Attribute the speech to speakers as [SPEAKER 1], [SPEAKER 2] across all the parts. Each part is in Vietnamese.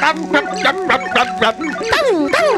[SPEAKER 1] bấm bấm bấm bấm bấm bấm bấm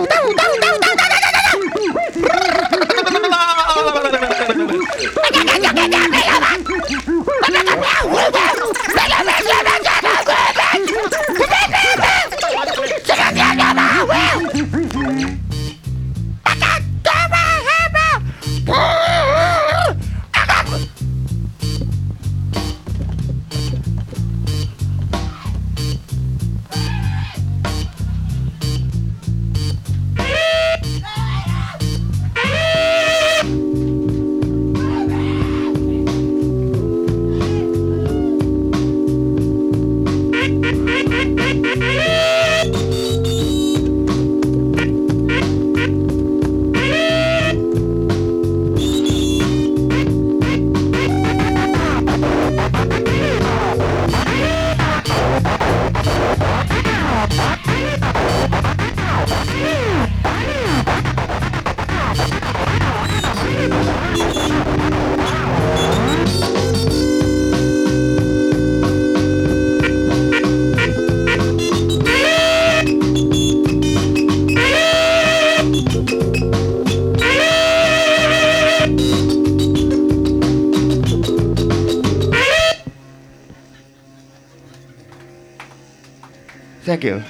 [SPEAKER 2] Thank you.